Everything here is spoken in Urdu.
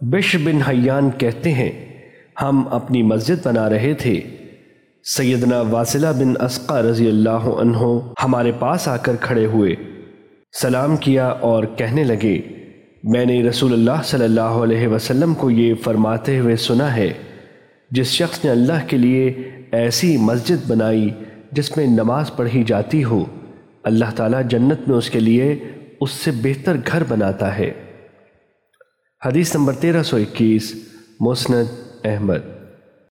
بش بن حیان کہتے ہیں، ہم اپنی مسجد بنا رہے تھے۔ سیدنا واصلہ بن اسقا رضی اللہ عنہ ہمارے پاس آ کر کھڑے ہوئے۔ سلام کیا اور کہنے لگے، میں نے رسول اللہ صلی اللہ علیہ وسلم کو یہ فرماتے ہوئے سنا ہے، جس شخص نے اللہ کے لیے ایسی مسجد بنائی جس میں نماز پڑھی جاتی ہو، اللہ تعالیٰ جنت میں اس کے لیے اس سے بہتر گھر بناتا ہے۔ حدیث نمبر تیرہ سو اکیس مسند احمد۔